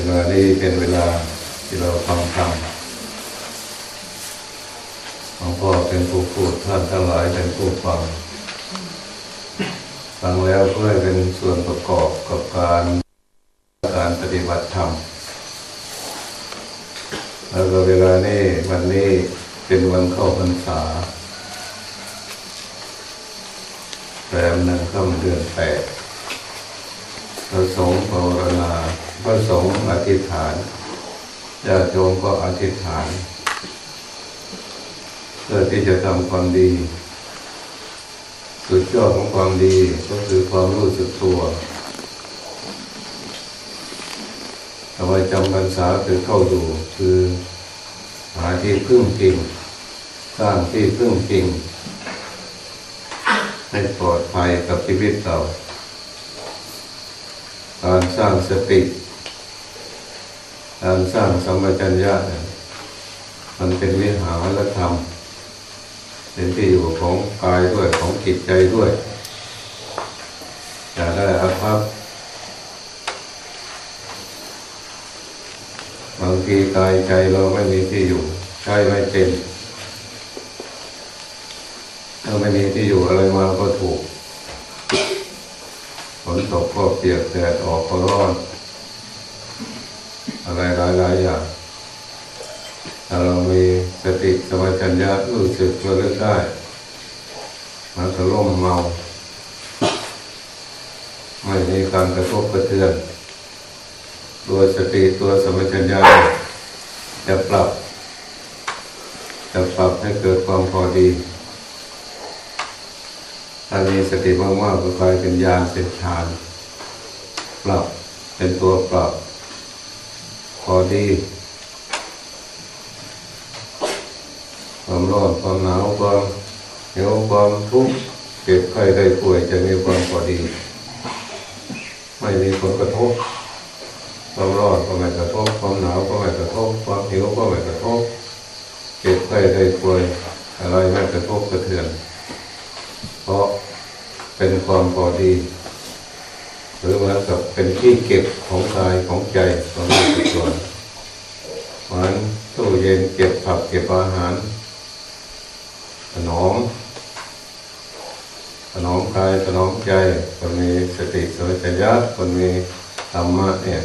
เวลานี้เป็นเวลาที่เราฟังธรรมหลวงพ่อเป็นผู้พูดท่านทั้งหลายเป็นผู้ฟัง ฟังแล้วเพื่อเป็นส่วนประกอบกับการการปฏิบัติธรรม แล้วก็เวลานี้วันนี้เป็นวันเข้าพรรษาแรมหนึ่งค่ำเดือนแปดพระสงฆ์ภาวนา พระสงฆ์อธิษฐานญาติโยมก็อธิษฐานเพื่อที่จะทำความดี สุดยอดของความดีก็คือความรู้สึกตัวทำไมจำพรรษาคือเข้าดูคือหาที่พึ่งพิงสร้างที่พึ่งพิงให้ปลอดภัยกับชีวิตเรา การสร้างสติ การสร้างสัมปชัญญะมันเป็นวิหารธรรมเป็นที่อยู่ของกายด้วยของจิตใจด้วยจะได้อาภัพบางทีกายใจเราไม่มีที่อยู่ใช่ไม่เป็นถ้าไม่มีที่อยู่อะไรมาก็ถูกฝนตกก็เปียกแดดออกก็ร้อน อะไรหลายๆอย่างถ้าเรามีสติสมัชัญญะรู้สึกตัวเลือกได้มันจะล่มเมาไม่มีการกระทบกระเทือน ตัวสติตัวสมัชัญญะจะปรับ จะปรับให้เกิดความพอดี ถ้ามีสติมากๆก็กลายเป็นญาณเป็นฌาน ปรับเป็นตัวปรับ พอดี ความร้อนความหนาวความเหนียวความทุกข์เก็บไข้ได้ป่วยจะมีความพอดี ไม่มีผลกระทบความร้อนก็ไม่กระทบความหนาวก็ไม่กระทบความหิวก็ไม่กระทบเก็บไข้ได้ป่วยอะไรไม่กระทบกระเทือน เพราะเป็นความพอดี หรือเหมือนกับเป็นที่เก็บของกายของใจของรู้สึกตัวเหมือนตู้เย็นเก็บผักเก็บอาหารขนมขนมกายขนมใจคนมีสติสัมปชัญญะคนมีธรรมะเนี่ย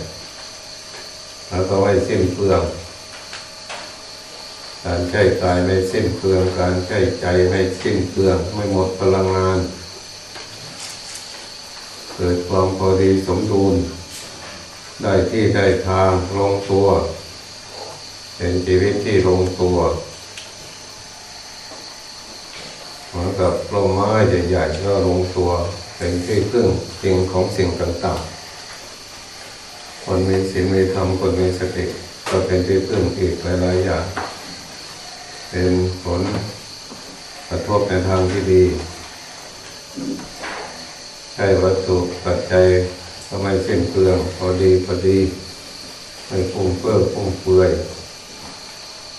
แล้วก็ไม่สิ้นเปลืองการใช้กายไม่สิ้นเปลือง การใช้ใจไม่สิ้นเปลือง ไม่หมดพลังงาน เกิดความพอดีสมดุล ได้ที่ได้ทางลงตัว เป็นชีวิตที่ลงตัวเหมือนกับร่มไม้ใหญ่ๆก็ลงตัว เป็นที่พึ่งจริงของสิ่งต่างๆ คนมีศีลมีธรรมคนมีสติก็เป็นที่พึ่งอีกหลายๆอย่าง เป็นผลกระทบในทางที่ดี ใช้วัตถุปัจจัยก็ไม่สิ้นเปลืองพอดีพอดีไม่ฟุ้งเฟ้อฟุ้งเฟือย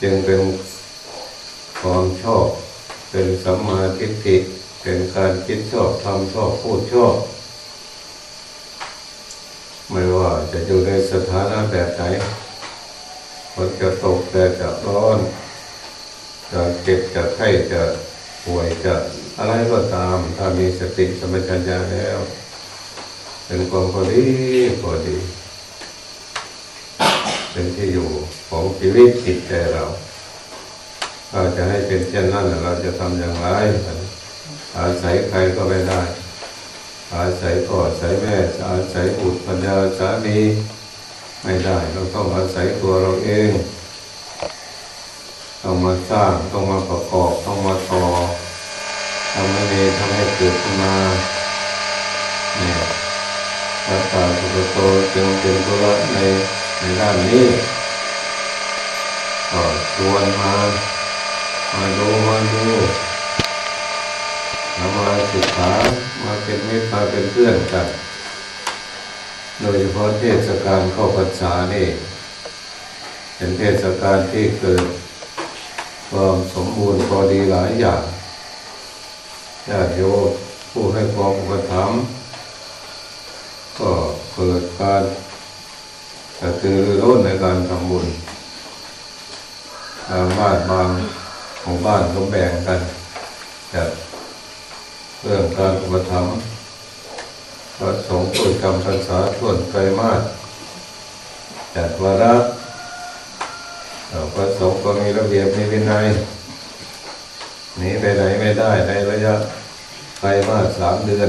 จึงเป็นความชอบ เป็นสัมมาทิฏฐิเป็นการคิดชอบทำชอบพูดชอบ ไม่ว่าจะอยู่ในสถานะแบบไหนฝนจะตกแดดจะร้อนจะเจ็บจะไข้จะป่วยจะ อะไรก็ตาม ถ้ามีสติสมัชัญญาแล้ว เป็นความพอดีพอดี เป็นที่อยู่ของชีวิตจิตใจเราเราจะให้เป็นเช่นนั้นเราจะทำอย่างไร อาศัยใครก็ไม่ได้ อาศัยพ่ออาศัยแม่ อาศัยบุตรปัญญาสามีไม่ได้ เราต้องอาศัยตัวเราเองต้องมาสร้างต้องมาประกอบต้องมาต่อ ทำให้มีทำให้เกิดขึ้นมาเนี่ยพระตาสุตโตจึงเป็นตัวในในด้านนี้ก็ชวนมามาดูมาดูแล้วมาศึกษามาเป็นมิตรมาเป็นเพื่อนกัน โดยเฉพาะเทศกาลเข้าพรรษานี่เป็นเทศกาลที่เกิดความสมบูรณ์พอดีหลายอย่าง ญาติโยมผู้ให้ความอุปถัมภ์ก็เกิดการก็คือรุ่นในการทำบุญบางบ้านบางหมู่บ้านก็แบ่งกันจัดเรื่องการอุปถัมภ์พระสงฆ์ผู้จำพรรษาส่วนไกลมากจัดวาระพระสงฆ์ก็มีระเบียบมีวินัย หนีไปไหนไม่ได้ในระยะไกลมากสามเดือน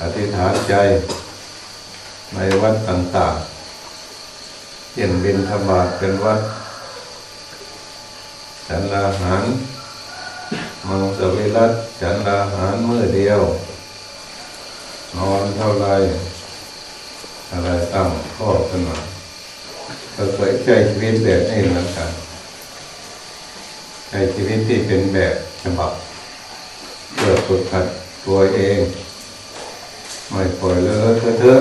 อธิษฐานใจ ในวัดต่างๆเช่นบินธบาเป็นวัดฉันอาหารมังสวิรัตฉันอาหารมื้อเดียว นอนเท่าไรอะไรตั้งข้อขึ้นมาเราเคยใช้ชีวิตแบบนี้เหมือนกัน ใช้ชีวิตที่เป็นแบบฉบับเพื่อฝึกหัดตัวเอง ไม่ปล่อยเลอะเทอะเทอะ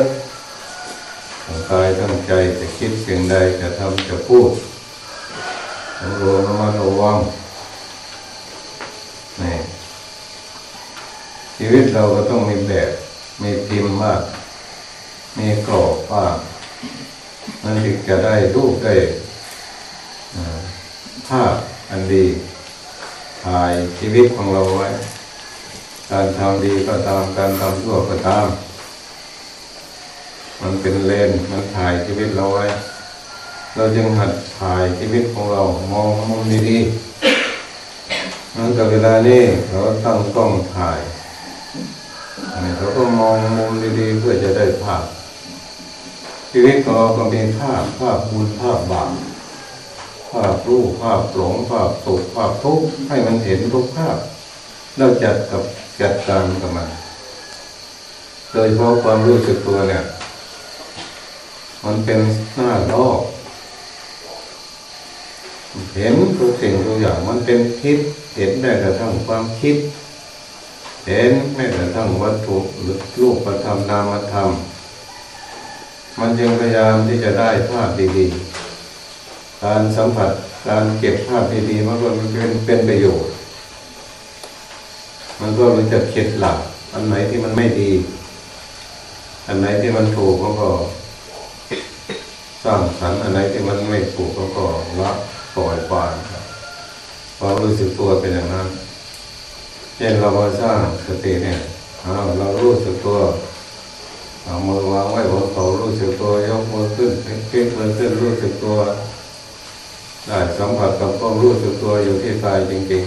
ตั้งกายตั้งใจจะคิดสิ่งใดจะทำจะพูดต้องรู้ระมัดระวังนี่ชีวิตเราก็ต้องมีแบบ มีพิมพ์มาก มีกรอบบ้างมันถึงจะได้รูปได้ภาพ อันดีถ่ายชีวิตของเราไว้ การทำดีก็ตามการทำชั่วก็ตาม มันเป็นเลนมันถ่ายชีวิตเราไว้ เราจึงหัดถ่ายชีวิตของเรามองมุมดีๆนั่นกับเวลานี้เราตั้งกล้องถ่ายเราก็มองมุมดีๆเพื่อจะได้ภาพชีวิตของเราก็มีภาพภาพบุญภาพบาป ภาพรูปภาพหลงภาพสุขภาพทุกข์ให้มันเห็นทุกภาพ เราจัดกับจัดการกับมันโดยเพราะความรู้สึกตัวเนี่ย มันเป็นหน้าลอกเห็นทุกสิ่งทุกอย่างมันเป็นคิด เห็นได้กระทั่งความคิด เห็นแม้กระทั่งวัตถุหรือรูปประธรรมนามธรรม มันจึงพยายามที่จะได้ภาพดีๆ การสัมผัสการเก็บภาพดีๆมันก็เป็นเป็นประโยชน์ มันก็รู้จักเข็ดหลักอันไหนที่มันไม่ดี อันไหนที่มันถูกก็สร้างสรรค์อันไหนที่มันไม่ถูกก็ละปล่อยวางความรู้สึกตัวเป็นอย่างนั้นเช่นเรามาสร้างสติเนี่ยเรารู้สึกตัวเอามือวางไว้บนเขารู้สึกตัวยกมือขึ้นเพ่งมือขึ้นรู้สึกตัว ได้สัมผัสกับความรู้สึกตัวอยู่ที่กายจริง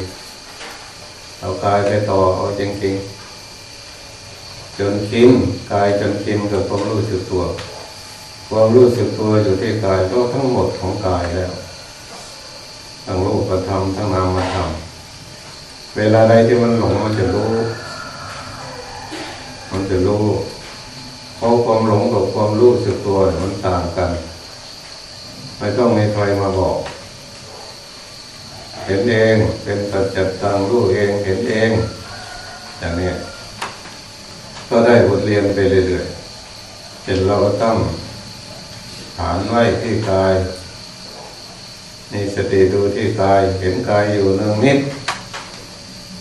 ๆ เอากายไปต่อเอาจริงๆ จนชินกายจนชินกับความรู้สึกตัว ความรู้สึกตัวอยู่ที่กายก็ทั้งหมดของกายแล้ว ทั้งรูปธรรมทั้งนามธรรมเวลาใดที่มันหลงมันจะรู้ มันจะรู้เพราะความหลงกับความรู้สึกตัวมันต่างกันไม่ต้องมีใครมาบอก เห็นเอง เป็นตัดจัดตังรู้เองเห็นเอง อย่างนี้ก็ได้บทเรียนไปเรื่อยๆเห็นเราตั้งฐานไว้ที่กายนี่สติดูที่กาย เห็นกายอยู่เนืองนิด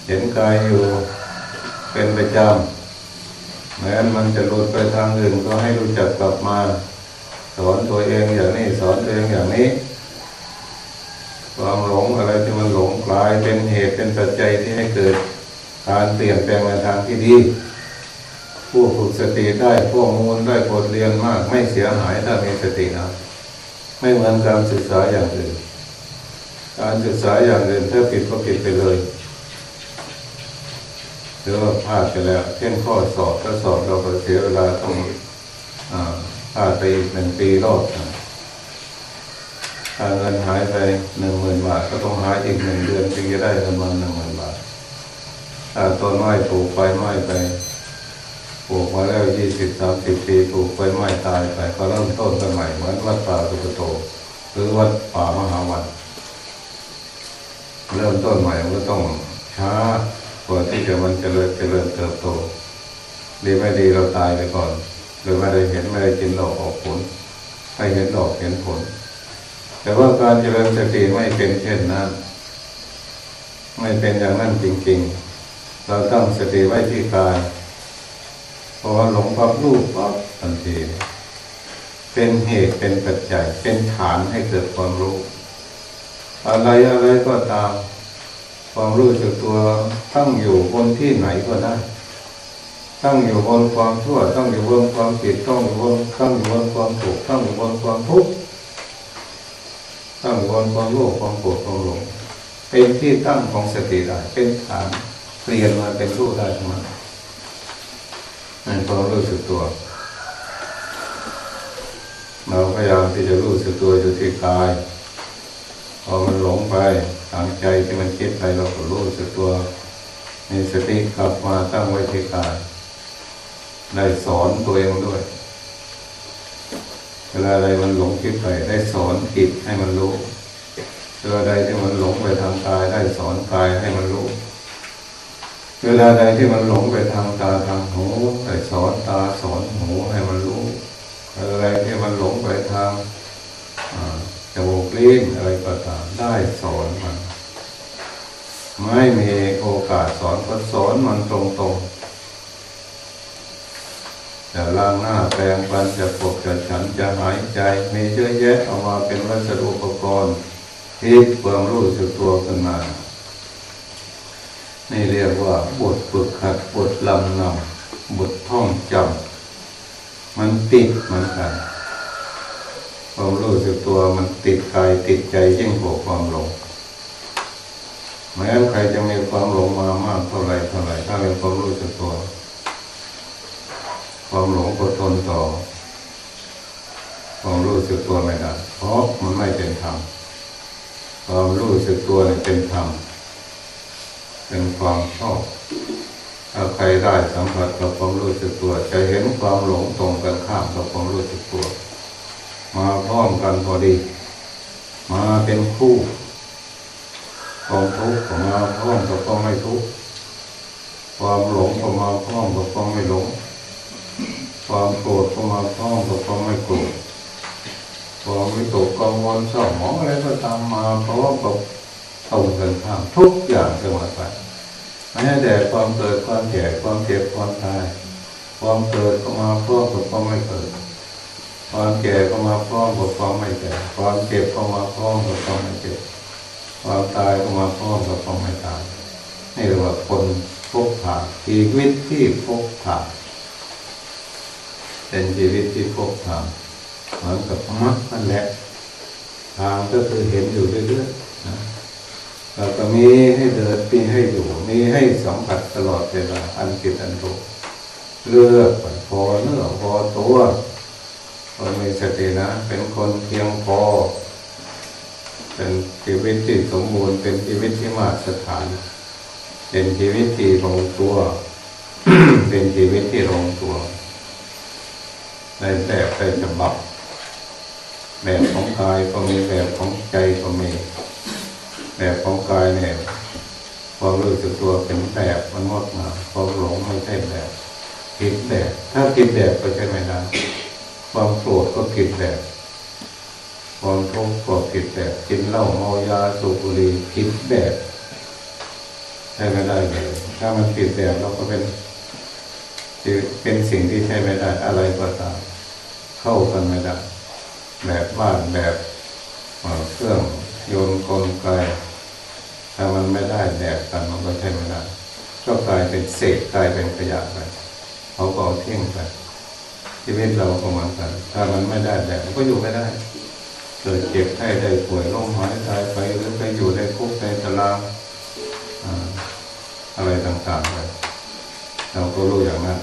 เห็นกายอยู่เป็นประจำแม้มันจะหลุดไปทางอื่นก็ให้รู้จักกลับมา สอนตัวเองอย่างนี้สอนตัวเองอย่างนี้ ความหลงอะไรที่มันหลงกลายเป็นเหตุเป็นปัจจัยที่ให้เกิดการเปลี่ยนแปลงในทางที่ดีผู้ฝึกสติได้พวกมูลได้บทเรียนมาก ไม่เสียหายถ้ามีสตินะไม่เหมือนการศึกษาอย่างอื่น การศึกษาอย่างอื่นถ้าผิดก็ผิดไปเลยหรือว่าพลาดไปแล้วเช่นข้อสอบถ้าสอบเราก็เสียเวลาต้องพลาดไปอีกหนึ่งปีรอบ ถ้าเงินหายไปหนึ่งหมื่นบาทก็ต้องหายอีกหนึ่งเดือนถึงจะได้เงินวันหนึ่งหมื่นบาทถ้าต้นไม้ปลูกไฟไหม้ไปปลูกมาแล้วยี่สิบสามสิบปีปลูกไฟไหม้ตายไปก็เริ่มต้นกันใหม่เหมือนวัดป่าสุกโต หรือวัดป่ามหาวันเริ่มต้นใหม่ก็ต้องช้ากว่าที่จะมันจเจริญเจริญเติบโตดีไม่ดีเราตายไปก่อนหรือไม่ได้เห็นไม่ได้กินดอกออกผลไม่เห็นดอกเห็นผล แต่ว่าการเจริญสติไม่เป็นเช่นนั้น ไม่เป็นอย่างนั้นจริง ๆ เราตั้งสติไว้ที่กายพอหลงพับรูปปั๊บทันทีเป็นเหตุเป็นปัจจัยเป็นฐานให้เกิดความรู้ อะไรอะไรก็ตาม ความรู้สึกตัวตั้งอยู่บนที่ไหนก็ได้ ตั้งอยู่บนความชั่วตั้งอยู่บนความผิดตั้งอยู่บนตั้งอยู่บนความถูกตั้งอยู่บนความทุกข์ ตั้งอยู่บนความโลภความโกรธความหลงเป็นที่ตั้งของสติได้เป็นฐานเปลี่ยนมาเป็นรู้ได้ทั้งนั้นนั่นความรู้สึกตัว เราพยายามที่จะรู้สึกตัวอยู่ที่กายพอมันหลงไปทางใจที่มันคิดไปเราก็รู้สึกตัวมีสติกลับมาตั้งไว้ที่กายได้สอนตัวเองด้วย เวลาอะไรมันหลงคิดไปได้สอนจิตให้มันรู้เวลาใดที่มันหลงไปทางกายได้สอนกายให้มันรู้ เวลาใดที่มันหลงไปทางตาทางหูได้สอนตาสอนหูให้มันรู้อะไรที่มันหลงไปทางจมูกลิ้นอะไรก็ตามได้สอนมัน ไม่มีโอกาสสอนก็สอนมันตรงๆ จะล้างหน้าแปรงฟันจะปกจะฉันจะหายใจมีเยอะแยะเอามาเป็นวัสดุอุปกรณ์ที่ความรู้สึกตัวขึ้นมา นี่เรียกว่าบทฝึกหัดบทลำนำบทท่องจำมันติดเหมือนกันความรู้สึกตัวมันติดกายติดใจยิ่งกว่าความหลงแม้ใครจะมีความหลงมามากเท่าไรเท่าไรถ้าเป็นความรู้สึกตัว ความหลงก็ทนต่อ ความรู้สึกตัวไม่ได้เพราะมันไม่เป็นธรรมความรู้สึกตัวเป็นธรรมเป็นความชอบถ้าใครได้สัมผัสกับความรู้สึกตัว จะเห็นความหลงตรงกันข้ามกับความรู้สึกตัว มาพร้อมกันพอดี มาเป็นคู่ความทุกข์ก็มาพร้อมกับความไม่ทุกข์ความหลงก็มาพร้อมกับความไม่หลง ความโกรธก็มาพร้อมกับความไม่โกรธความวิตกกังวลเศร้าหมองอะไรก็ตามมาพร้อมกับตรงกันข้ามทุกอย่างเสมอไปแม้แต่ความเกิดความแก่ความเจ็บความตายความเกิดก็มาพร้อมกับความไม่เกิด ความแก่ก็มาพร้อมกับความไม่แก่ ความเจ็บก็มาพร้อมกับความไม่เจ็บ ความตายก็มาพร้อมกับความไม่ตายนี่เรียกว่าคนพบผ่านชีวิตที่พบผ่าน เป็นชีวิตที่พบผ่านเหมือนกับมรรคนั่นแหละทางก็คือเห็นอยู่เรื่อยๆนะเราก็มีให้เดินมีให้อยู่มีให้สัมผัสตลอดเวลาอันกิดอันโตเลือกพอเนื้อพอตัวคนมีสตินะ เป็นคนเพียงพอ เป็นชีวิตที่สมบูรณ์เป็นชีวิตที่มาตรฐาน เป็นชีวิตที่ลงตัว เป็นชีวิตที่ลงตัว ในแบบในฉบับ แบบของกายก็มีแบบของใจก็มี แบบของกายเนี่ยความรู้สึกตัวเป็นแบบมันงดงามความหลงไม่ใช่แบบผิดแบบ ถ้าผิดแบบก็ใช่ไหม่ได้ความโกรธก็ผิดแบบความทุกข์ก็ผิดแบบกินเหล้าเมายาสูบบุหรี่ผิดแบบใช่ไม่ได้เลยถ้ามันผิดแบบเราก็เป็นเป็นสิ่งที่ใช้ไม่ได้อะไรก็ตาม เข้ากันไม่ได้แบบบ้านแบบเครื่องโยนกลไกถ้ามันไม่ได้แบบกันมันก็ใช้ไม่ได้ก็กลายเป็นเศษกลายเป็นขยะไปเขาก็เอาทิ้งไปชีวิตเราก็เหมือนกัน ถ้ามันไม่ได้แบบมันก็อยู่ไม่ได้ เกิดเจ็บไข้ได้ป่วยล้มหายตายไปหรือไปอยู่ในคุกในตารางอะไรต่างๆไปเราก็รู้อย่างนั้น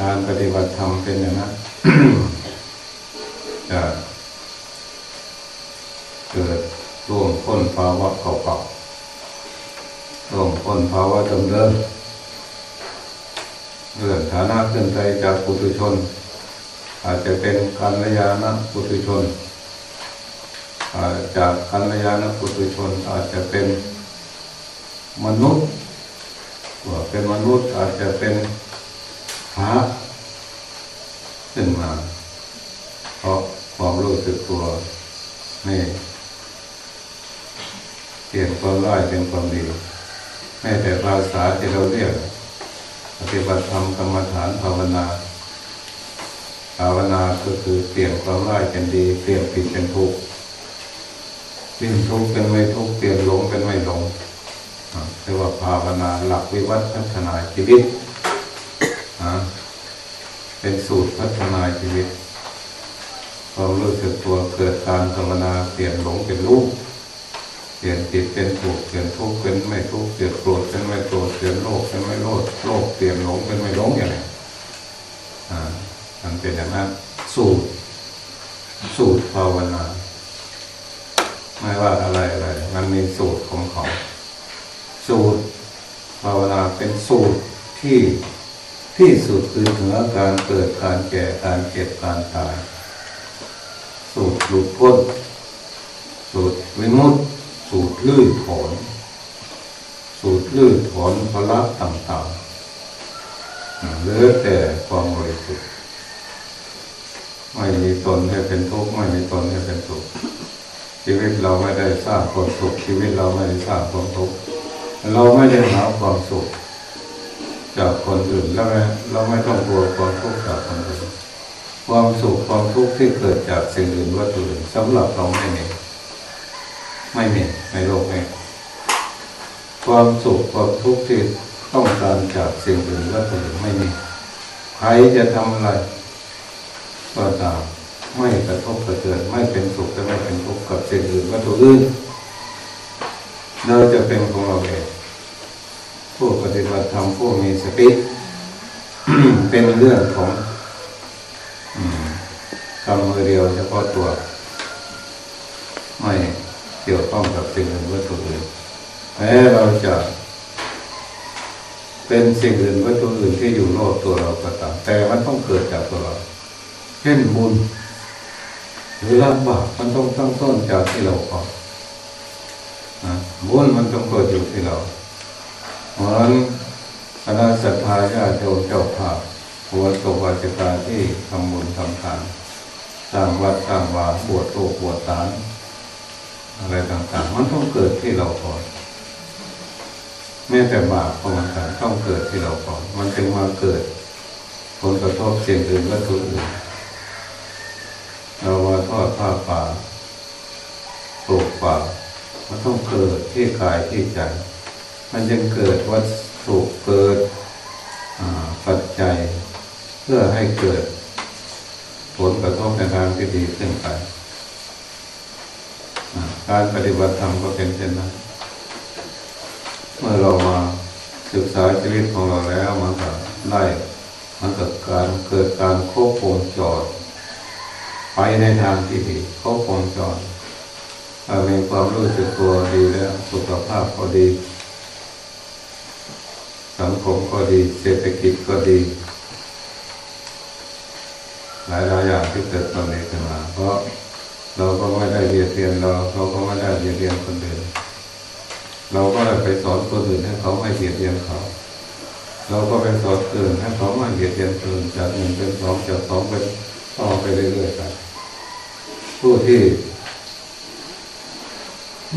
การปฏิบัติธรรมเป็นอย่างนั้นจะเกิดร่วมพ้นภาวะเก่าๆร่วมพ้นภาวะเดิมเลื่อนฐานะขึ้นไปจากปุถุชน อาจจะเป็นกัลยาณปุถุชน อาจจากกัลยาณปุถุชน อาจจะเป็นมนุษย์ว่าเป็นมนุษย์อาจจะเป็น พระขึ้นมา เพราะความรู้สึกตัวนี่เปลี่ยนความร้ายเป็นความดีแม้แต่ภาษาที่เราเรียกปฏิบัติธรรมกรรมฐานภาวนาภาวนาก็คือเปลี่ยนความร้ายเป็นดี เปลี่ยนผิดเป็นถูกเปลี่ยนทุกเป็นไม่ทุกเปลี่ยนหลงเป็นไม่หลงเรียกว่าภาวนาหลักวิวัฒน์พัฒนาชีวิต เป็นสูตรพัฒนาชีวิตความรู้สึกตัวเกิดการภาวนาเปลี่ยนหลงเป็นรู้เปลี่ยนผิดเป็นถูกเปลี่ยนทุกข์เป็นไม่ทุกข์เปลี่ยนโกรธเป็นไม่โกรธเปลี่ยนโลภเป็นไม่โลภโลภเปลี่ยนหลงเป็นไม่หลงอย่างนี้อ่ามันเป็นอย่างนั้นสูตร สูตรภาวนาไม่ว่าอะไรอะไรมันมีสูตรของเขา สูตรภาวนาเป็นสูตรที่ ที่สุดคือเหนือการเกิดการแก่การเจ็บการตาย สูตรหลุดพ้น สูตรวิมุตติสูตรลื่นถอน สูตรลื่นถอนพละต่างๆเหลือแต่ความบริสุทธิ์ไม่มีตนให้เป็นทุกข์ไม่มีตนให้เป็นสุขชีวิตเราไม่ได้สร้างความสุขชีวิตเราไม่ได้สร้างความทุกข์เราไม่ได้หาความสุข จากคนอื่นแล้วเราไม่ต้องกลัวความทุกข์จากคนอื่นความสุขความทุกข์ที่เกิดจากสิ่งอื่นวัตถุอื่นสำหรับเราไม่มีไม่มีในโลกนี้ความสุขความทุกข์ที่ต้องการจากสิ่งอื่นวัตถุอื่นไม่มีใครจะทำอะไรก็ตามไม่กระทบกระเทือนไม่เป็นสุขและไม่เป็นทุกข์กับสิ่งอื่นวัตถุอื่นเราจะเป็นของเราเอง ผู้ปฏิบัติธรรมผู้มีสติเป็นเรื่องของกำมือเดียวเฉพาะตัว ไม่เกี่ยวข้องกับสิ่งอื่นวัตถุอื่นแม้เราจะเป็นสิ่งอื่นวัตถุอื่นที่อยู่รอบตัวเราก็ตามแต่มันต้องเกิดจากตัวเรา เช่นบุญหรือละบาปมันต้องตั้งต้นจากที่เราก่อนบุญมันต้องเกิดอยู่ที่เรา เหมือนคณะสัตยาญาติโยมเจ้าภาพหัวโตวาจิกาที่ทำบุญทำทานสร้างวัดสร้างวาบวชโตบวชตานอะไรต่างๆ มันต้องเกิดที่เราก่อนแม้แต่บาปของมันต้องเกิดที่เราก่อน มันจึงมาเกิดผลกระทบเสียงอื่นวัตถุอื่นเราว่าทอดผ้าป่าปลูกป่ามันต้องเกิดที่กายที่ใจ มันจะเกิดวัตถุเกิดปัจจัย เพื่อให้เกิด ผลกระทบในทางที่ดีขึ้นไปการปฏิบัติธรรมก็เป็นเช่นนั้น เมื่อเรามาศึกษาชีวิตของเราแล้วมันก็ได้มันเกิดการเกิดการควบคุมจอดไปในทางที่ดีควบคุมจอดมีความรู้สึกตัวดีแล้วสุขภาพก็ดี สังคมก็ดี เศรษฐกิจก็ดี หลายหลายอย่างที่เกิดตอนนี้ขึ้นมาเพราะเราก็ไม่ได้เรียนเรียนเราเราก็ไม่ได้เรียนเรียนคนอื่นเราก็ได้ไปสอนคนอื่นให้เขาไม่เรียนเรียนเขาเราก็ไปสอนคนอื่นให้เขาไม่เรียนเรียนคนอื่นจากหนึ่งเป็นสองจากสองเป็นต่อไปเรื่อยๆไปผู้ที่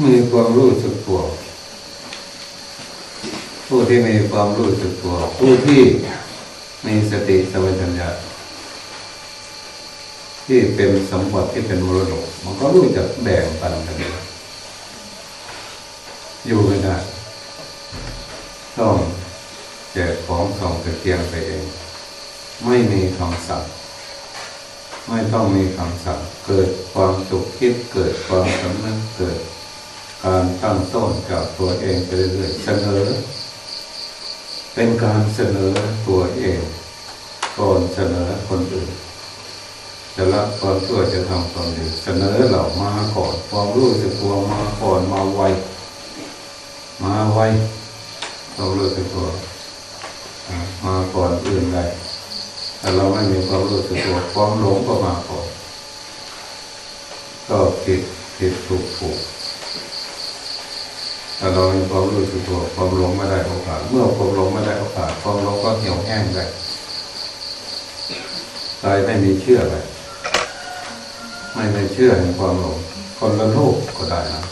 มีความรู้สึกตัว ผู้ที่มีความรู้สึกตัว ผู้ที่มีสติสัมปชัญญะที่เป็นสมบัติที่เป็นมรดก มันก็รู้จักแบ่งปันกันอยู่ไม่ได้ต้องแจกของส่องตะเกียงไปเอง ไม่มีคำสั่งไม่ต้องมีคำสั่งเกิดความสุขคิดเกิดความสำนึกเกิด การตั้งต้นจากตัวเองไปเรื่อยๆเสนอ เป็นการเสนอตัวเองก่อนเสนอคนอื่นจะรับความชั่วจะทำความดีเสนอเหล่ามาก่อนความรู้สึกตัวมาก่อนมาไวมาไวความรู้สึกตัวมาก่อนอื่นใดแต่เราไม่มีความรู้สึกตัวความหลงก็มาก่อนก็ผิดผิดถูกถูก ถ้าเรามีความรู้สึกตัวความหลงไม่ได้โอกาส เมื่อความหลงไม่ได้โอกาสความหลงก็เหี่ยวแห้งไปใจไม่มีเชื่อเลยไม่ไม่เชื่อในความหลงคนละโลกก็ได้นะ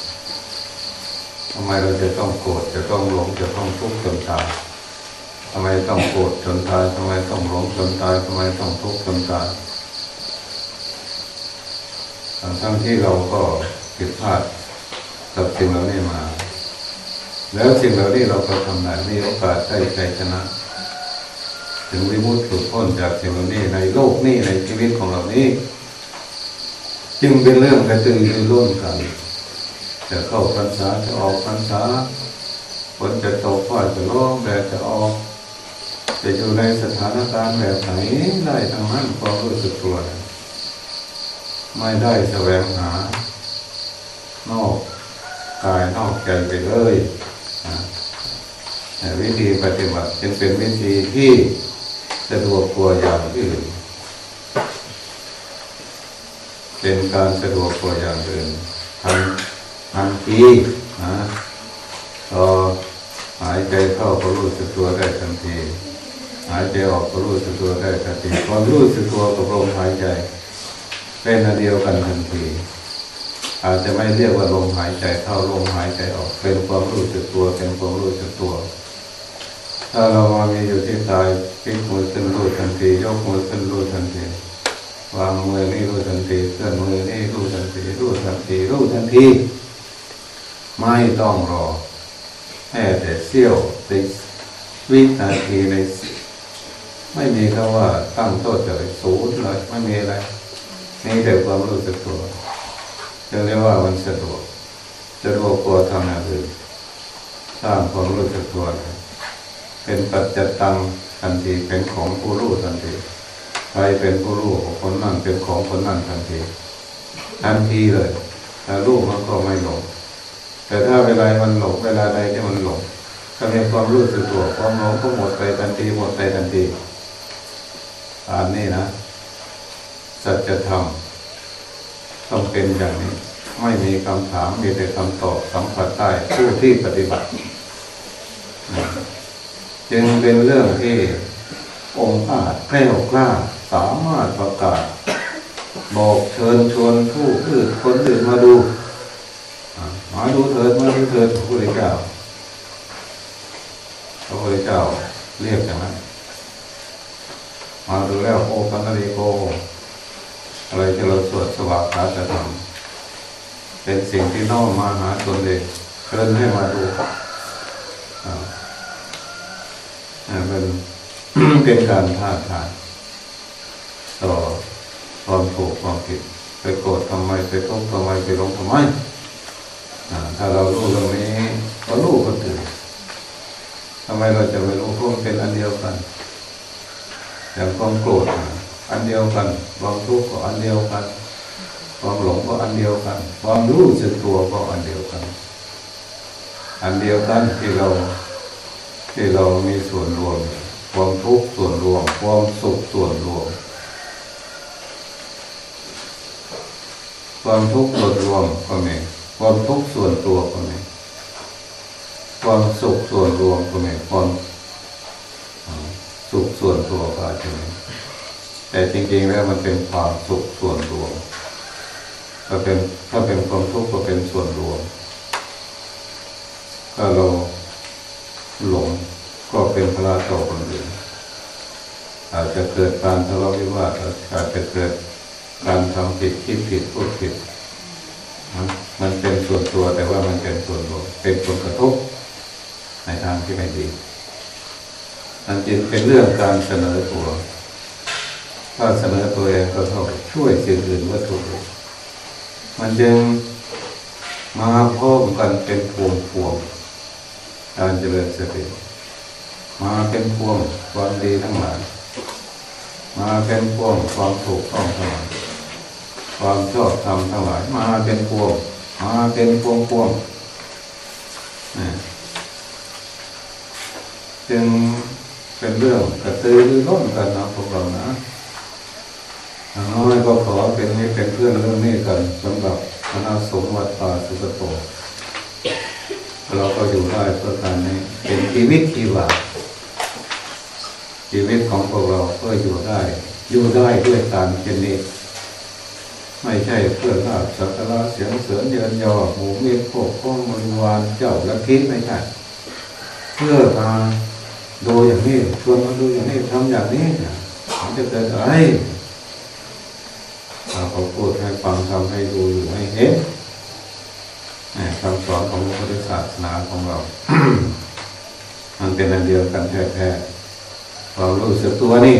ทำไมเราจะต้องโกรธจะต้องหลงจะต้องทุกข์จนตายทำไมต้องโกรธจนตายทำไมต้องหลงจนตายทำไมต้องทุกข์จนตายทั้งที่เราก็ผิดพลาดกับสิ่งเหล่านี้มา แล้วสิ่งเหล่านี้เราก็ทำได้มีโอกาสได้ใจชนะ ถึงวิมุตติหลุดพ้นจากสิ่งเหล่านี้ในโลกนี้ในชีวิตของเรานี้จึงเป็นเรื่องกระตือรือร้นกันจะเข้าพรรษาจะออกพรรษาฝนจะตกฟ้าจะร้องแดดจะออกจะอยู่ในสถานการณ์แบบไหนได้ทั้งนั้นความรู้สึกตัว ไม่ได้แสวงหา นอกกายนอกใจไปเลย วิธีปฏิบัติจึงเป็นวิธีที่สะดวกกว่าอย่างอื่น เป็นการสะดวกกว่าอย่างอื่นทันทันทีนะพอหายใจเข้าก็รู้สึกตัวได้ทันที หายใจออกก็รู้สึกตัวได้ทันทีความรู้สึกตัวกับลมหายใจ เป็นอันเดียวกันทันที อาจจะไม่เรียกว่าลมหายใจเข้าลมหายใจออก เป็นความรู้สึกตัวเป็นความรู้สึกตัว ถ้าเรามามีอยู่ที่กายพลิกมือขึ้นรู้ทันทียกมือขึ้นรู้ทันทีวางมือนี่รู้ทันทีเคลื่อนมือนี่รู้ทันทีรู้ทันทีรู้ทันทีไม่ต้องรอแค่แต่เสี้ยวติวินาทีในไม่มีคำว่าตั้งโทษเลยศูนย์เลยไม่มีอะไรนี่แต่ความรู้สึกตัวจะเรียกว่ามันสะดวกสะดวกกว่าทำอย่างอื่นสร้างความรู้สึกตัวเลย เป็นปัจจตังทันทีเป็นของผู้รู้ทันทีใครเป็นผู้รู้คนนั้นเป็นของคนนั้นทันทีทันทีเลยถ้ารู้มันก็ไม่หลงแต่ถ้าเวลามันหลงเวลาใดที่มันหลงถ้ามีความรู้สึกตัวความหลงก็หมดไปทันทีหมดไปทันทีอ่านนี่นะสัจธรรมต้องเป็นอย่างนี้ ไม่มีคำถามมีแต่คำตอบสัมผัสได้ผู้ที่ปฏิบัติ จึงเป็นเรื่องที่องค์อาจแกล้วกล้าสามารถประกาศ บอกเชิญชวนผู้อื่นคนอื่นมาดู มาดูเถิดมาดูเถิดพระพุทธเจ้าพระพุทธเจ้าเรียกอย่างนั้น มาดูแล้วโอปันนริโก อะไรที่เราสวดสวากขาจะทำเป็นสิ่งที่น้อมมาหาตนเองเชิญให้มาดู อ่าอ่าเป็นเป็นการท้าทายต่อความถูกความผิด ไปโกรธทำไมไปทุกข์ทำไมไปหลงทำไมถ้าเรารู้เรื่องนี้ก็รู้คนอื่นทำไมเราจะไม่รู้เพราะมันเป็นอันเดียวกันอย่างความโกรธอันเดียวกันความทุกข์ก็อันเดียวกันความหลงก็อันเดียวกัน ความรู้สึกตัวก็อันเดียวกัน อันเดียวกันที่เรา ที่เรามีส่วนรวม ความทุกข์ส่วนรวม ความสุขส่วนรวม ความทุกข์ส่วนรวมก็มีความทุกข์ส่วนตัวก็มีความสุขส่วนรวมก็มีความสุขส่วนตัวก็อาจจะมีแต่จริงๆแล้วมันเป็นความสุขส่วนรวมก็เป็นถ้าเป็นความทุกข์ก็เป็นส่วนรวมถ้าเรา หลงก็เป็นพระต่อคนอื่นอาจจะเกิดการทะเลาะวิวาทอาจจะเกิดการทำผิดคิดผิดพูดผิด มันมันเป็นส่วนตัวแต่ว่ามันเป็นส่วนรวมเป็นผลกระทบในทางที่ไม่ดีอันจึงเป็นเรื่องการเสนอตัว ถ้าเสนอตัวเองก็เท่ากับช่วยสิ่งอื่นวัตถุกมันจึงมาพร้อมกันเป็นพวงพวง การเจริญสติ มาเป็นพวงความดีทั้งหลายมาเป็นพวงความถูกต้องทั้งหลายความชอบธรรมทั้งหลาย มาเป็นพวงมาเป็นพวงพวงนะจึงเป็นเรื่องกระตือรือร้นกันนะพวกเรานะน้อยก็ขอเป็นนี้เป็นเพื่อนเรื่องนี้กันสำหรับคณะสงฆ์วัดป่าสุกโต เราก็อยู่ได้เพื่อการนี้เป็นชีวิตชีวาชีวิตของพวกเราเพื่ออยู่ได้ อยู่ได้ด้วยการเช่นนี้ไม่ใช่เพื่อลาบสักการะเสียงเสริญเยินยอหมูเมียโคกข้องบริวารเจ้าและทิศไม่ใช่เพื่อมาดูอย่างนี้ชวนมาดูอย่างนี้ทำอย่างนี้มันจะเกิดอะไรเราก็พูดให้ฟังทำให้ดูอัน คำสอนของพระพุทธศาสนาของเรา มันเป็นอันเดียวกันแท้ๆครามรู้สึกตัวนี่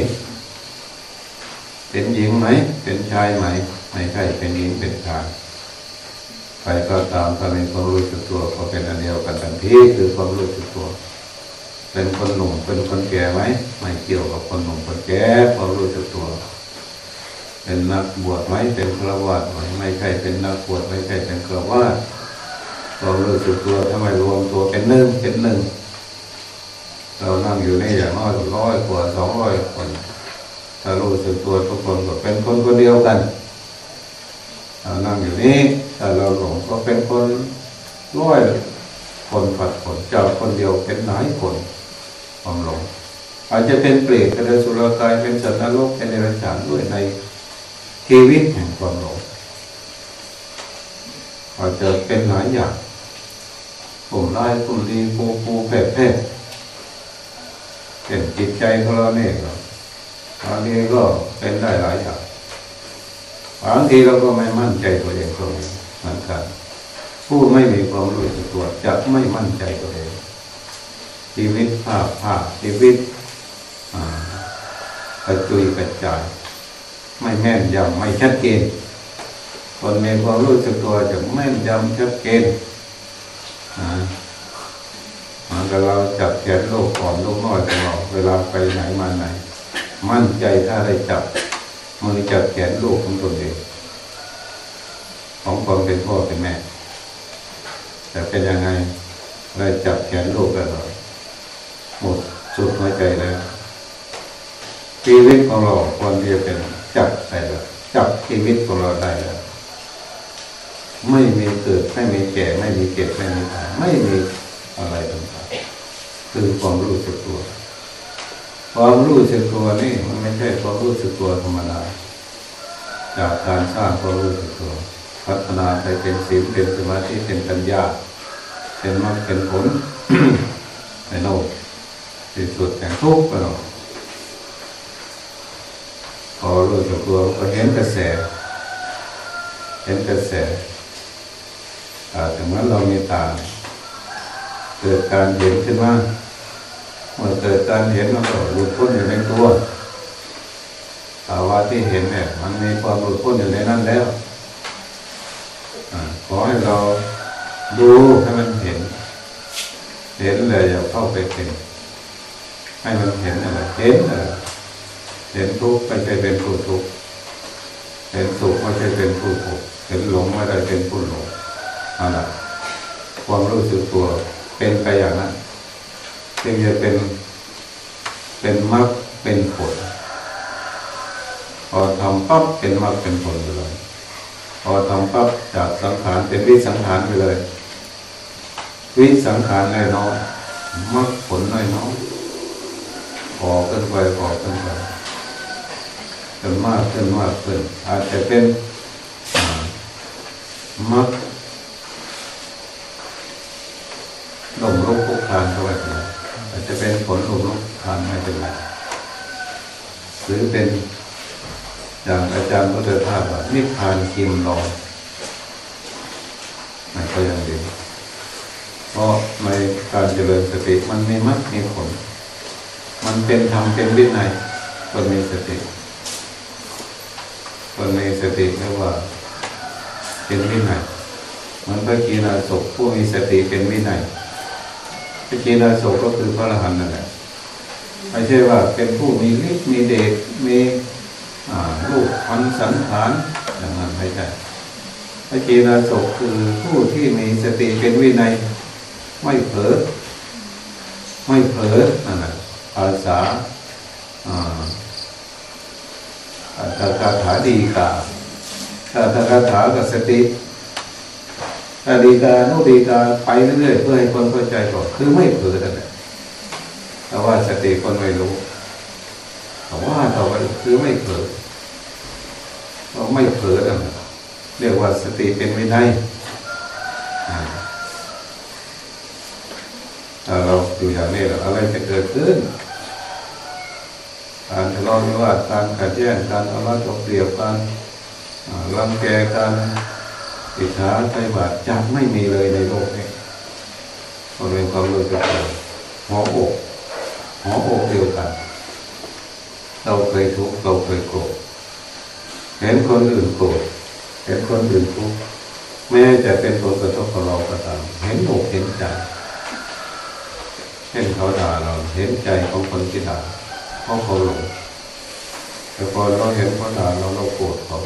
เป็นหญิงไหม เป็นชายไหม ไม่ใช่เป็นหญิงเป็นชายใครก็ตามถ้าเป็นความรู้สึกตัวก็เป็นอันเดียวกันทันทีคือความรู้สึกตัว เป็นคนหนุ่มเป็นคนแก่ไหมไม่เกี่ยวกับคนหนุ่มคนแก่ความรู้สึกตัว เป็นนักบวชไหมเป็นฆราวาสไหมไม่ใช่เป็นนักบวชไม่ใช่เป็นฆราวาส ความรู้สึกตัวทำไมรวมตัวเป็นหนึ่งเป็นหนึ่งเรานั่งอยู่นี่อย่างน้อยร้อยกว่าสองร้อยคนถ้ารู้สึกตัวทุกคนก็เป็นคนคนเดียวกันเรานั่งอยู่นี่ถ้าเราหลงก็เป็นคนร้อยคนผัดผลจากคนเดียวเป็นหลายคนความหลงอาจจะเป็นเปรตเป็นสุรกายเป็นสัตว์นรกเป็นเดรัจฉานด้วยในชีวิตแห่งความหลงอาจจะเป็นหลายอย่าง ผมร้ายผมดีปูปูแผลแผลเป็นจิตใจของเราเนี่ยก็บางทีก็เป็นได้หลายอย่างบางทีเราก็ไม่มั่นใจตัวเองตรงนี้เหมือนกันผู้ไม่มีความรู้สึกตัวจะไม่มั่นใจตัวเองชีวิตภาพภาพชีวิตกระจุยกระจายไม่แม่นยำไม่ชัดเจนคนมีความรู้สึกตัวจะแม่นยำชัดเจน มันก็เราจับแขนลูกก่อนลูกน้อยตลอดเวลาไปไหนมาไหน มั่นใจถ้าได้จับมือจับแขนลูกของตนเองของความเป็นพ่อเป็นแม่ แต่เป็นยังไงได้จับแขนลูกตลอหมดสุดหัวใจแล้วชีวิตของเราควรที่จะเป็นจับใส่แล้วจับชีวิตของเราได้แล้ว ไม่มีเกิดไม่มีแก่ ไม่มีเก็บไม่มีตายไม่มีอะไรต่างๆคือความรู้สึกตัว ความรู้สึกตัวนี่มันไม่ใช่ความรู้สึกตัวธรรมดาจากการสร้างความรู้สึกตัว พัฒนาไปเป็นศีลเป็นสมาธิเป็นปัญญา เป็นมรรคเป็นผลในโลกที่สุดแห่งทุกข์ก็พอรู้สึกตัวก็เห็นกระแส เห็นกระแส ถึงแม้เรามีตา เกิดการเห็นขึ้นมาเมื่อเกิดการเห็นมันก็หลุดพ้นอยู่ในตัวภาวะที่เห็นเนี่ย มันมีความหลุดพ้นอยู่ในนั้นแล้วขอให้เราดูให้มันเห็น เห็นเลยอย่าเข้าไปเป็นให้มันเห็นอะไรเห็นอะไรเห็นทุกข์ไม่ใช่เป็นผู้ทุกข์เห็นสุขไม่ใช่เป็นผู้ทุกข์เห็นหลงไม่ได้เป็นผู้หลง อะไรความรู้สึกตัวเป็นไปอย่างนั้นจึงจะเป็นเป็นมรรคเป็นผลพอทำปั๊บเป็นมรรคเป็นผลไปเลยพอทำปั๊บจากสังขารเป็นวิสังขารไปเลย วิสังขารน้อยน้อยมรรคผลน้อยน้อยพอขึ้นไปพอขึ้นไปจนมากขึ้นมากขึ้นอาจจะเป็นมรรค ลมลุกคุกคานเข้าไปอาจจะเป็นผลลมลุกคานไม่เป็นไรหรือเป็นอย่างอาจารย์ก็เดินท่าว่านิพพานกิมลอยนั่นก็ยังดีเพราะในการเจริญสติมันมีมรรคมีผล มันเป็นธรรมเป็นวินัยคนมีสติคนมีสติเรียกว่า เป็นวินัยมันพระกีนาศพผู้มีสติเป็นวินัย พระกีนาศก็คือพระอรหันต์นั่นแหละไม่ใช่ว่าเป็นผู้มีฤทธิ์มีเดชมีรูปพันสันฐานอย่างนั้นไม่ใช่พระกีนาศคือผู้ที่มีสติเป็นวินัยไม่เผลอไม่เผลอนั่นแหละภาษาอัตถกถาดีกาอัตถกถากับสติ ดีกาโนดีกาไปเรื่อยๆเพื่อให้คนเข้าใจก่อนคือไม่เผลอนั่นแหละแต่ว่าสติคนไม่รู้แต่ว่าต่อไปคือไม่เผลอเราไม่เผลอนั่เรียกว่าสติเป็นไม่ได้ถ้าเราอยู่อย่างนี้แล้วอะไรจะเกิดขึ้นการทะเลาะวิวาทการขัดแย้งการเอารัดเอาเปรียบการรังแกการ อิจฉาใจบาดจะไม่มีเลยในโลกนี้เราเป็นความรู้สึกหัวอกหัวอกเดียวกัน เราเคยทุกข์เราเคยโกรธเห็นคนอื่นโกรธเห็นคนอื่นทุกข์แม้จะเป็นผลกระทบกับเราก็ตามเห็นอกเห็นใจเห็นเขาด่าเราเห็นใจของคนที่ด่าเพราะเขาหลงแต่พอเราเห็นเขาด่าเราเราโกรธเขา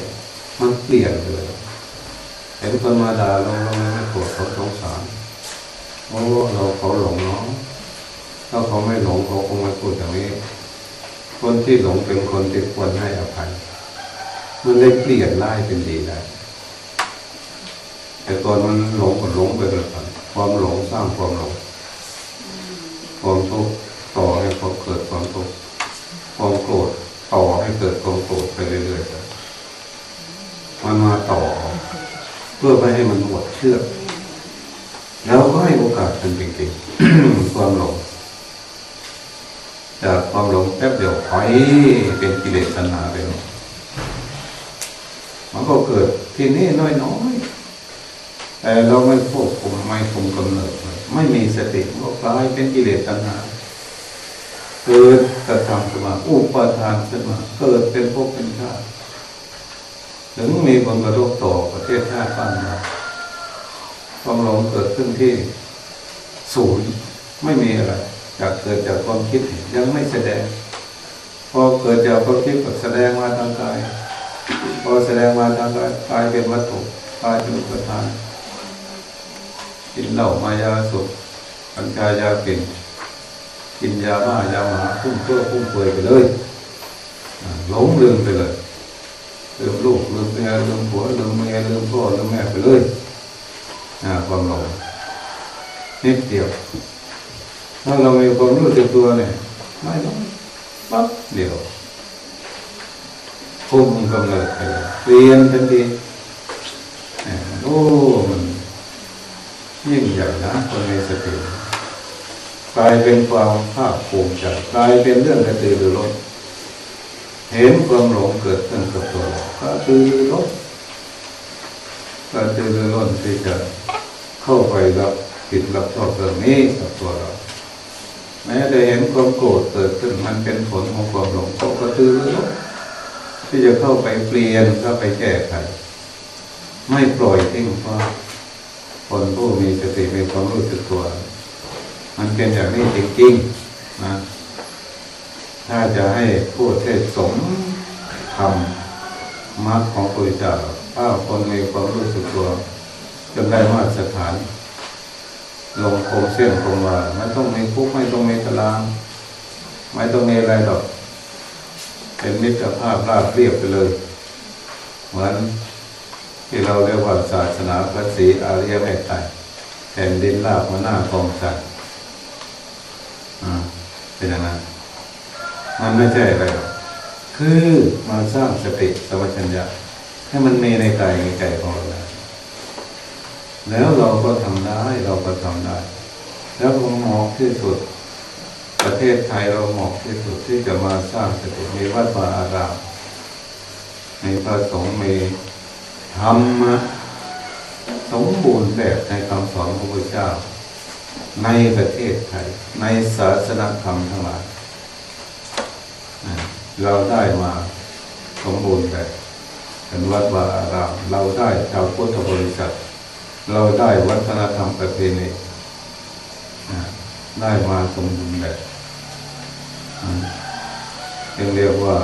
มันเปลี่ยนเลย เห็นคนมาด่าเราเราไม่โกรธเขาสงสารโอ้เราเขาหลงเนาะถ้าเขาไม่หลงเขาคงไม่พูดอย่างนี้ คนที่หลงเป็นคนที่ควรให้อภัยมันได้เปลี่ยนร้ายเป็นดีได้แต่ตอนมันหลงก็หลงไปเลยครับความหลงสร้างความหลงความทุกข์ต่อให้เขาเกิดความทุกข์ความโกรธต่อให้เกิดความโกรธไปเรื่อยๆมันมาต่อ เพื่อไม่ให้มันหมดเชื่อแล้วก็ให้โอกาสเป็นจริงๆความหลงจากความหลงแป๊บเดียวถอยเป็นกิเลสตัณหาไปหมดมันก็เกิดที่นี่น้อยๆแต่เราไม่ควบคุมไม่คุมกำเนิดไม่มีสติก็กลายเป็นกิเลสตัณหาเกิดกระทำขึ้นมาอุปทานขึ้นมาเกิดเป็นภพเป็นชาติ ถึงมีผลกระทบต่อประเทศชาติบ้านเราความหลงเกิดขึ้นที่ศูนย์ไม่มีอะไรจากเกิดจากความคิดยังไม่แสดง พอเกิดจากความคิดก็แสดงมาทางกาย พอแสดงมาทางกายกายเป็นวัตถุกายเป็นอุปทานกินเหล้ามายาสุกปัญชายาปิ่นกินยาบ้ายาหมาพุ่งเพื่อพุ่งเปื่อยไปเลยหลงลืมไปเลย ลืมลูกลืมเมียลืมผัวลืมเมียลืมพ่อลืมแม่ไปเลยความหลงนิดเดียว ถ้าเรามีความรู้สึกตัวเนี่ย ไม่ต้องปั๊บเดียวพุ่มกำเนิดไปเปลี่ยนทันทีโอ้มันยิ่งใหญ่นะคนมีสติกลายเป็นความภาคภูมิใจกลายเป็นเรื่องกระตือรือร้นเห็นความหลงเกิดขึ้นกับตัว รากระตือรือร้นกระตือรือร้นที่จะเข้าไปรับผิดรับชอบเรื่องนี้กับตัวเราแม้จะเห็นความโกรธเกิดขึ้นมันเป็นผลของความหลงก็กระตือรือร้นที่จะเข้าไปเปลี่ยนเข้าไปแก้ไขไม่ปล่อยทิ้งเพราะคนผู้มีสติมีความรู้สึกตัว มันเป็นอย่างนี้จริงๆนะถ้าจะให้พูดเทศสมธรร มรรคของพระเจ้าถ้าคนมีความรู้สึกตัวจนได้มาตรฐาน ลงโคงเส้นคงว่าไม่ต้องมีคุกไม่ต้องมีตาราง ไม่ต้องมีอะไรดอก เป็นมิตรภาพราบเรียบไปเลย เหมือนที่เราเรียกว่าศาสนาพระศรีอาริยเมตไตรแผ่นดินราบมาหน้ากองสัตว์เป็นอย่างนั้นมันไม่ใช่อะไรหรอก คือมาสร้างสติสมัชัญญะให้มันมีในกายในใจของเราแล้วเราก็ทำได้เราก็ทำได้ แล้วผมเหมาะที่สุด ประเทศไทยเราเหมาะที่สุดที่จะมาสร้างสติมีวัดวาอารามมีพระสงฆ์มีธรรมะสมบูรณ์แบบในคำสอนของพระเจ้า ในประเทศไทย ในศาสนาธรรมทั้งหลาย เราได้มาสมบูรณ์แบบเป็นวัดวาอารามเราได้ชาวพุทธบริษัท เราได้วัฒนธรรมประเพณีได้มาสมบูรณ์แบบยังเรียกว่า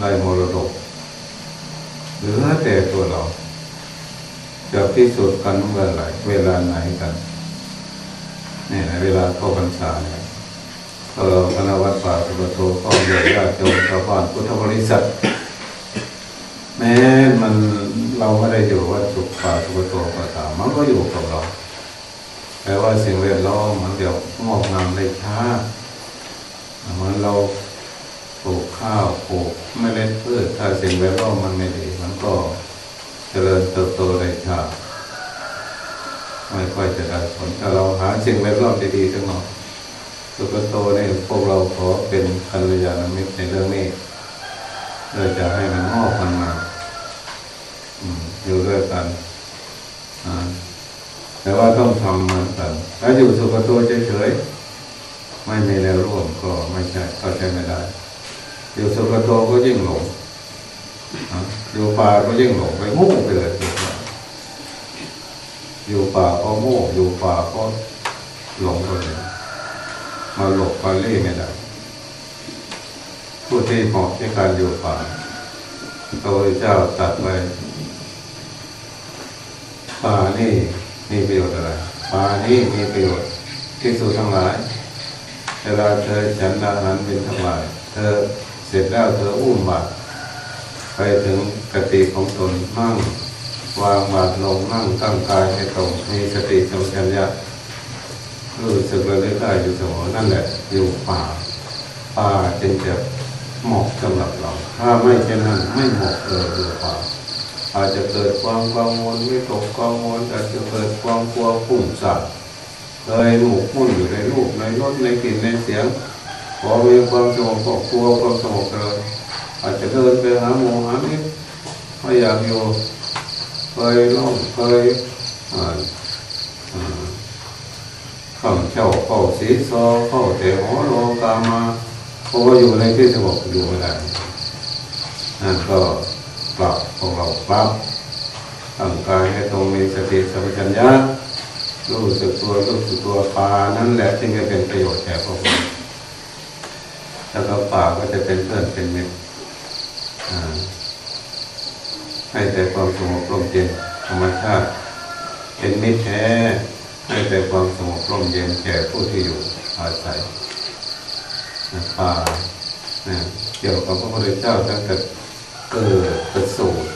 ได้มรดกหรือแต่ตัวเราจะพิสูจน์กันเมื่อไหร่เวลาไหนกันนี่ในเวลาเข้าพรรษาเนี่ย เราคณะวัดป่าสุโโทก็เยอะญาติโยมชาวบ้านพุทธบริษัท แม้มันเราไม่ได้อยู่วัดสุป่าสุโโทก็ตามมันก็อยู่กับเรา แต่ว่าสิ่งแวดล้อมมันเดี๋ยวงอกงามได้ช้าเหมือนเราปลูกข้าวปลูกไม่เล็ดพืชถ้าสิ่งแวดล้อมมันไม่ดีมันก็เจริญเติบโตได้ช้าไม่ค่อยจะได้ผลถ้าเราหาสิ่งแวดล้อมดีๆทั้งหมด สุกโตนี่พวกเราขอเป็นกัลยาณมิตรในเรื่องนี้เราจะให้มันงอกมันมาอยู่ด้วยกันแต่ว่าต้องทำมือนกันถ้าอยู่สุกโตเฉยๆไม่มีแนวร่วมก็ไม่ใช่เข้าใจไม่ได้ อยู่สุกโตก็ยิ่งหลงอยู่ป่าก็ยิ่งหลงไปโง่งไปเลยอยู่ป่าก็โง่อยู่ป่าก็หลงไปเลย มาหลบมาเล่ไม่ได้ผู้ที่เหมาะในการอยู่ป่าพระพุทธเจ้าตัดไว้ป่านี่มีประโยชน์อะไรป่านี่มีประโยชน์ที่สุดทั้งหลายเวลาเธอฉันอาหารเป็นทั้งหลาย เธอเสร็จแล้วเธออุ้มบาตรไปถึงกติของตนนั่งวางบาตรลงนั่งตั้งกายให้ตรงมีสติสัมปชัญญะ รู้สึกระลึกได้อยู่เสมอนั่นแหละอยู่ป่าป่าจึงจะเหมาะสำหรับเรา ถ้าไม่เช่นนั้นไม่เหมาะเลยอยู่ป่าอาจจะเกิดความกังวลวิตกกังวลอาจจะเกิดความกลัวปุ่มสั่นเลยหมกมุ่นอยู่ในรูปในรสในกลิ่นในเสียงพอมีความสงบก็กลัวความสงบเลยอาจจะเดินไปหาหมูหานิดไม่อยากอยู่เคยล่องเคย อ่าเฝ้ามเจ้าเข้าสีซอเข้าเตะหัวโลกามาเพราะว่าอยู่ในที่สงบอยู่ไม่ได้นั่นก็ปรับของเราปรับตั้งกายให้ตรงมีสติสัมปชัญญะรู้สึกตัวรู้สึกตัวปานั่นแหละที่จะเป็นประโยชน์แก่พวกเราแล้วก็ป่าก็จะเป็นเพื่อนเป็นมิตรให้แต่ความสงบร่มเย็นธรรมชาติเป็นมิตรแท้ ให้แต่ความสงบร่มเย็นแก่ผู้ที่อยู่อาศัยป่าเกี่ยวกับพระพุทธเจ้าตั้งแต่เกิดประสูติ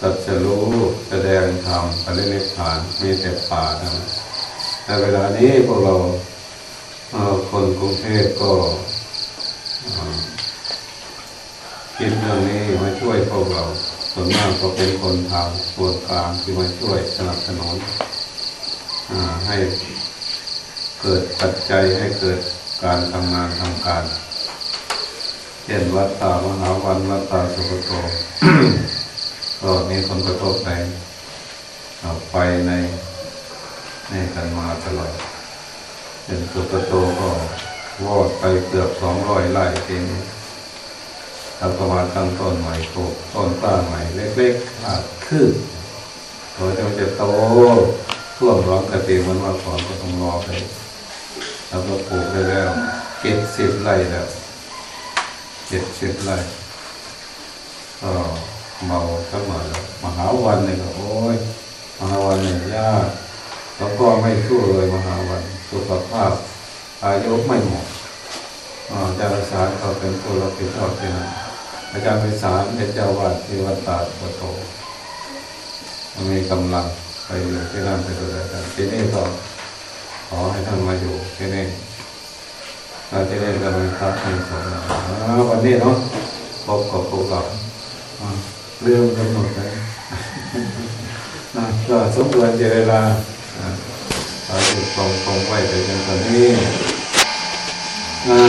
ตรัสรู้แสดงธรรมปรินิพพานมีแต่ป่าเท่านั้นแต่เวลานี้พวกเราคนกรุงเทพก็คิดเรื่องนี้มาช่วยพวกเรา ส่วนมากก็เป็นคนทางส่วนกลางที่มาช่วยสนับสนุน ให้เกิดปัจจัยให้เกิดการทำงานทำการเช่นวัดตามหาวันวัดตาสุขโตก็มีคนกระทบในไปในในกันมาตลอดเป็นสุขโตก็วอดไปเกือบสองร้อยไร่เองเราก็มาณตั้งต้นใหม่ปลูกต้นกล้าใหม่เล็กๆอาจคืบพอจะจะโต ท่วมร้องกระตีมันว่าก่อนก็ต้องรอไปเราก็ปลูกได้แล้วเก็บสิบไร่แล้วเจ็ดสิบไร่ก็เมาสักหน่อยแล้วมหาวันเนี่ยก็โอ้ยมหาวันเนี่ยยากแล้วก็ไม่สู้เลยมหาวันสุขภาพอายุไม่เหมาะอาจารย์สารเขาเป็นผู้รับผิดชอบที่นั่นอาจารย์พิสารเป็นเจ้าวาดที่วัดตาดปโตมีกำลัง ไปอยู่ที่นั่นไปดูแลกันที่นี่ก็ขอให้ท่านมาอยู่ที่นี่เราจะได้กำลังครับท่านสอนเราอ่าวันนี้เนาะพบกับพวกเราเรื่องกำหนดเลยนะก็สมควรเจเวลาอ่าเราจะตรงตรงไว้ไปจนตอนนี้อ่า